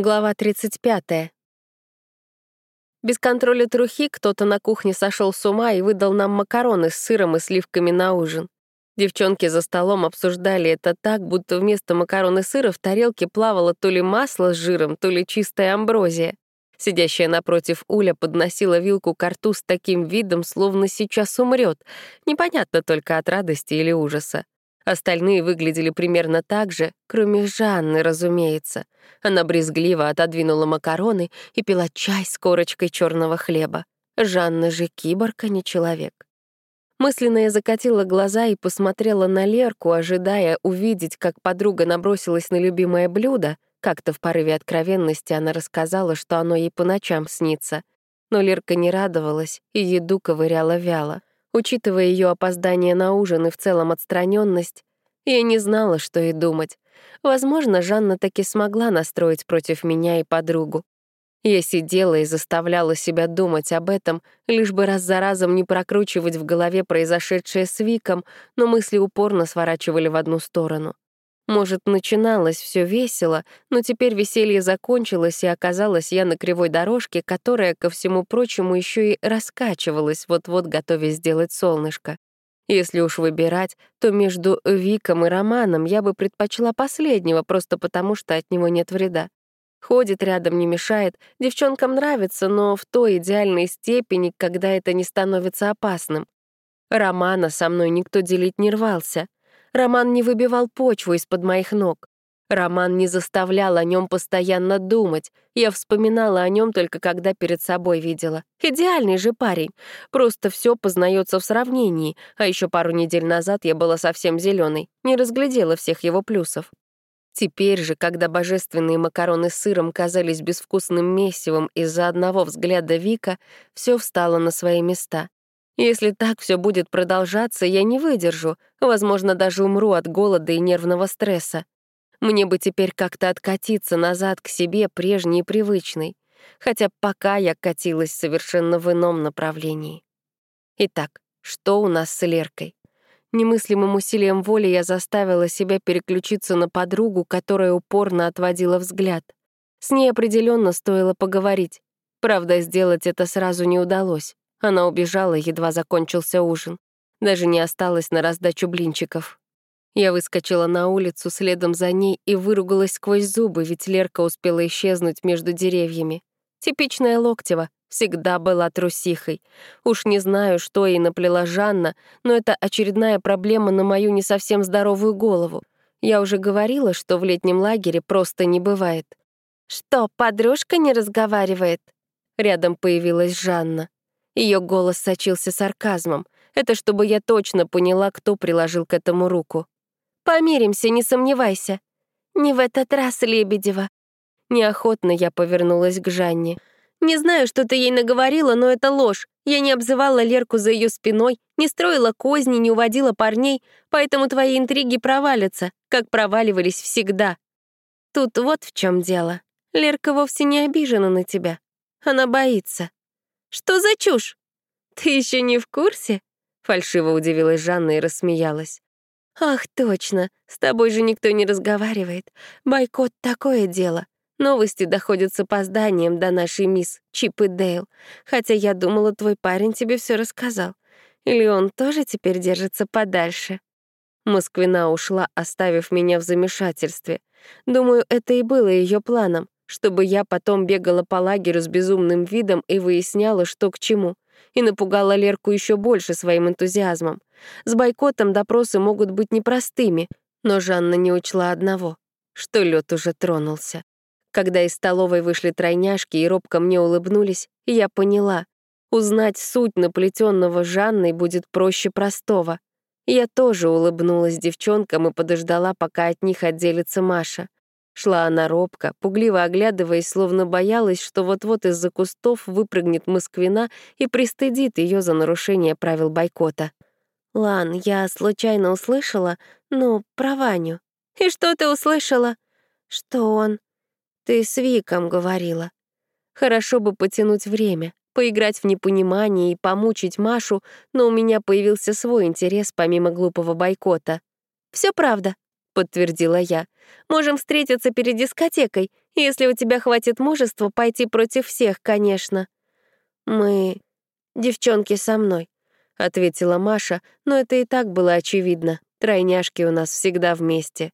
Глава 35. Без контроля трухи кто-то на кухне сошел с ума и выдал нам макароны с сыром и сливками на ужин. Девчонки за столом обсуждали это так, будто вместо макарон и сыра в тарелке плавало то ли масло с жиром, то ли чистая амброзия. Сидящая напротив Уля подносила вилку к рту с таким видом, словно сейчас умрет. Непонятно только от радости или ужаса. Остальные выглядели примерно так же, кроме Жанны, разумеется. Она брезгливо отодвинула макароны и пила чай с корочкой черного хлеба. Жанна же киборг, а не человек. Мысленно я закатила глаза и посмотрела на Лерку, ожидая увидеть, как подруга набросилась на любимое блюдо. Как-то в порыве откровенности она рассказала, что оно ей по ночам снится. Но Лерка не радовалась и еду ковыряла вяло. Учитывая ее опоздание на ужин и в целом отстраненность, я не знала, что и думать. Возможно, Жанна таки смогла настроить против меня и подругу. Я сидела и заставляла себя думать об этом, лишь бы раз за разом не прокручивать в голове произошедшее с Виком, но мысли упорно сворачивали в одну сторону. Может, начиналось все весело, но теперь веселье закончилось, и оказалась я на кривой дорожке, которая, ко всему прочему, еще и раскачивалась, вот-вот готовясь сделать солнышко. Если уж выбирать, то между Виком и Романом я бы предпочла последнего, просто потому что от него нет вреда. Ходит рядом, не мешает, девчонкам нравится, но в той идеальной степени, когда это не становится опасным. Романа со мной никто делить не рвался. Роман не выбивал почву из-под моих ног. Роман не заставлял о нем постоянно думать. Я вспоминала о нем только когда перед собой видела. Идеальный же парень. Просто все познается в сравнении. А еще пару недель назад я была совсем зеленой, не разглядела всех его плюсов. Теперь же, когда божественные макароны с сыром казались безвкусным месивом из-за одного взгляда Вика, все встало на свои места. Если так все будет продолжаться, я не выдержу, возможно, даже умру от голода и нервного стресса. Мне бы теперь как-то откатиться назад к себе, прежней и привычной. Хотя пока я катилась совершенно в ином направлении. Итак, что у нас с Леркой? Немыслимым усилием воли я заставила себя переключиться на подругу, которая упорно отводила взгляд. С ней определенно стоило поговорить. Правда, сделать это сразу не удалось. Она убежала, едва закончился ужин. Даже не осталось на раздачу блинчиков. Я выскочила на улицу следом за ней и выругалась сквозь зубы, ведь Лерка успела исчезнуть между деревьями. Типичная Локтева, всегда была трусихой. Уж не знаю, что ей наплела Жанна, но это очередная проблема на мою не совсем здоровую голову. Я уже говорила, что в летнем лагере просто не бывает. «Что, подружка не разговаривает?» Рядом появилась Жанна. Ее голос сочился сарказмом. Это чтобы я точно поняла, кто приложил к этому руку. Помиримся, не сомневайся. Не в этот раз, Лебедева. Неохотно я повернулась к Жанне. Не знаю, что ты ей наговорила, но это ложь. Я не обзывала Лерку за ее спиной, не строила козни, не уводила парней, поэтому твои интриги провалятся, как проваливались всегда. Тут вот в чем дело. Лерка вовсе не обижена на тебя. Она боится. Что за чушь? Ты еще не в курсе? Фальшиво удивилась Жанна и рассмеялась. «Ах, точно, с тобой же никто не разговаривает. Бойкот — такое дело. Новости доходят с опозданием до нашей мисс Чип и Дейл. Хотя я думала, твой парень тебе все рассказал. Или он тоже теперь держится подальше?» Москвина ушла, оставив меня в замешательстве. Думаю, это и было ее планом, чтобы я потом бегала по лагерю с безумным видом и выясняла, что к чему, и напугала Лерку еще больше своим энтузиазмом. С бойкотом допросы могут быть непростыми, но Жанна не учла одного, что лед уже тронулся. Когда из столовой вышли тройняшки и робко мне улыбнулись, я поняла, узнать суть наплетенного Жанной будет проще простого. Я тоже улыбнулась девчонкам и подождала, пока от них отделится Маша. Шла она робко, пугливо оглядываясь, словно боялась, что вот-вот из-за кустов выпрыгнет Москвина и пристыдит ее за нарушение правил бойкота. «Лан, я случайно услышала, ну, про Ваню». «И что ты услышала?» «Что он?» «Ты с Виком говорила». Хорошо бы потянуть время, поиграть в непонимание и помучить Машу, но у меня появился свой интерес помимо глупого бойкота. Все правда», — подтвердила я. «Можем встретиться перед дискотекой. Если у тебя хватит мужества пойти против всех, конечно. Мы... девчонки со мной, — ответила Маша, но это и так было очевидно. Тройняшки у нас всегда вместе.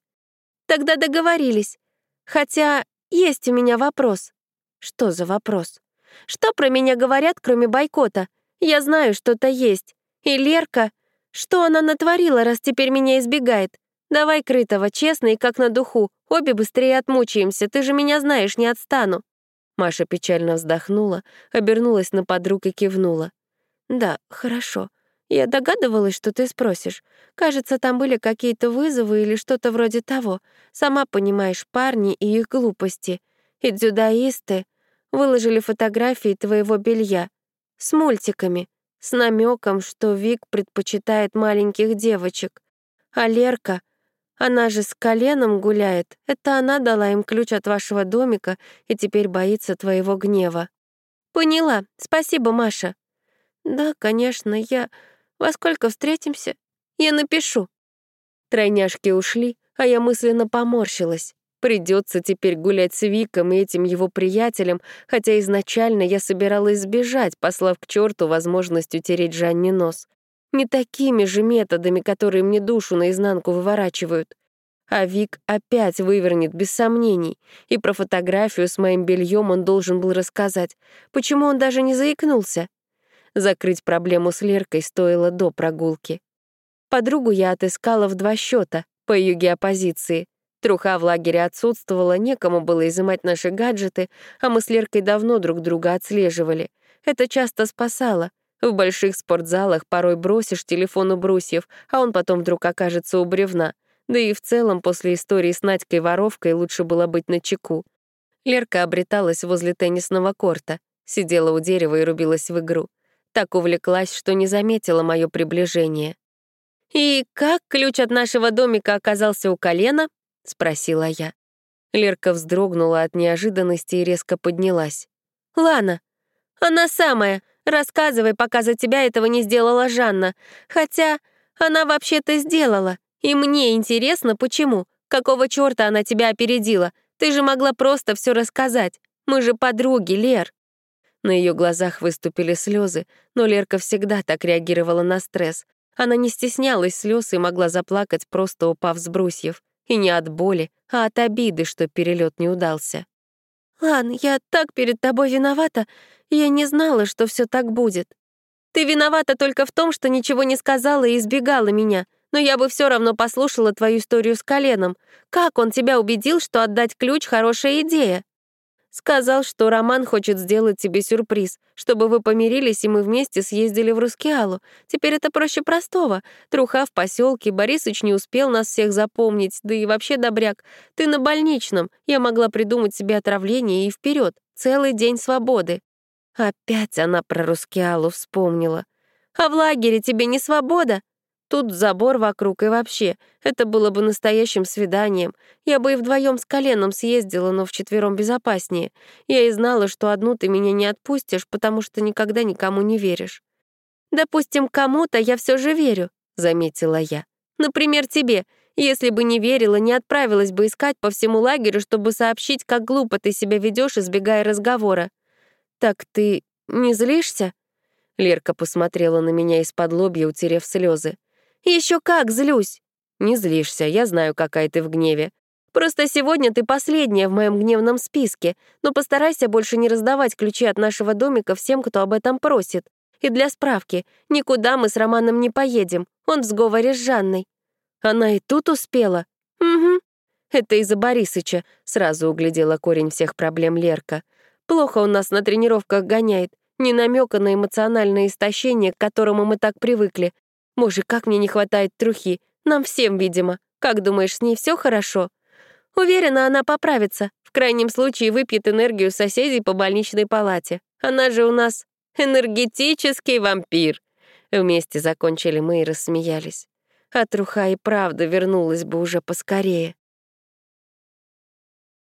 Тогда договорились. Хотя есть у меня вопрос. Что за вопрос? Что про меня говорят, кроме бойкота? Я знаю, что-то есть. И Лерка... Что она натворила, раз теперь меня избегает? Давай, Крытого, честно и как на духу. Обе быстрее отмучаемся, ты же меня знаешь, не отстану». Маша печально вздохнула, обернулась на подруг и кивнула. «Да, хорошо. Я догадывалась, что ты спросишь. Кажется, там были какие-то вызовы или что-то вроде того. Сама понимаешь, парни и их глупости. И дзюдоисты выложили фотографии твоего белья с мультиками, с намеком, что Вик предпочитает маленьких девочек. А Лерка, она же с коленом гуляет. Это она дала им ключ от вашего домика и теперь боится твоего гнева. Поняла. Спасибо, Маша. Да, конечно, я... Во сколько встретимся? Я напишу. Тройняшки ушли, а я мысленно поморщилась. Придется теперь гулять с Виком и этим его приятелем, хотя изначально я собиралась сбежать, послав к черту возможность утереть Жанне нос. Не такими же методами, которые мне душу наизнанку выворачивают. А Вик опять вывернет, без сомнений. И про фотографию с моим бельем он должен был рассказать. Почему он даже не заикнулся? Закрыть проблему с Леркой стоило до прогулки. Подругу я отыскала в два счета по ее геопозиции. Труха в лагере отсутствовала, некому было изымать наши гаджеты, а мы с Леркой давно друг друга отслеживали. Это часто спасало. В больших спортзалах порой бросишь телефон у брусьев, а он потом вдруг окажется у бревна. Да и в целом после истории с Надькой-воровкой лучше было быть на чеку. Лерка обреталась возле теннисного корта, сидела у дерева и рубилась в игру. Так увлеклась, что не заметила мое приближение. «И как ключ от нашего домика оказался у колена?» — спросила я. Лерка вздрогнула от неожиданности и резко поднялась. «Лана, она самая. Рассказывай, пока за тебя этого не сделала Жанна. Хотя она вообще-то сделала. И мне интересно, почему. Какого черта она тебя опередила? Ты же могла просто все рассказать. Мы же подруги, Лер». На ее глазах выступили слезы, но Лерка всегда так реагировала на стресс. Она не стеснялась слез и могла заплакать, просто упав с брусьев. И не от боли, а от обиды, что перелет не удался. «Ладно, я так перед тобой виновата. Я не знала, что все так будет. Ты виновата только в том, что ничего не сказала и избегала меня, но я бы все равно послушала твою историю с коленом. Как он тебя убедил, что отдать ключ — хорошая идея?» Сказал, что Роман хочет сделать тебе сюрприз, чтобы вы помирились, и мы вместе съездили в Рускеалу. Теперь это проще простого. Труха в поселке, Борисыч не успел нас всех запомнить, да и вообще добряк. Ты на больничном. Я могла придумать себе отравление и вперед. Целый день свободы. Опять она про Рускеалу вспомнила. А в лагере тебе не свобода? Тут забор вокруг и вообще. Это было бы настоящим свиданием. Я бы и вдвоем с коленом съездила, но вчетвером безопаснее. Я и знала, что одну ты меня не отпустишь, потому что никогда никому не веришь. «Допустим, кому-то я все же верю», — заметила я. «Например, тебе. Если бы не верила, не отправилась бы искать по всему лагерю, чтобы сообщить, как глупо ты себя ведешь, избегая разговора. Так ты не злишься?» Лерка посмотрела на меня из-под лобья, утерев слезы. Еще как злюсь!» «Не злишься, я знаю, какая ты в гневе. Просто сегодня ты последняя в моем гневном списке, но постарайся больше не раздавать ключи от нашего домика всем, кто об этом просит. И для справки, никуда мы с Романом не поедем, он в сговоре с Жанной». Она и тут успела. «Угу». Это из-за Борисыча, сразу углядела корень всех проблем Лерка. Плохо он нас на тренировках гоняет. Ни намека на эмоциональное истощение, к которому мы так привыкли. Боже, как мне не хватает трухи. Нам всем, видимо. Как думаешь, с ней все хорошо? Уверена, она поправится. В крайнем случае выпьет энергию соседей по больничной палате. Она же у нас энергетический вампир. Вместе закончили мы и рассмеялись. А труха и правда вернулась бы уже поскорее.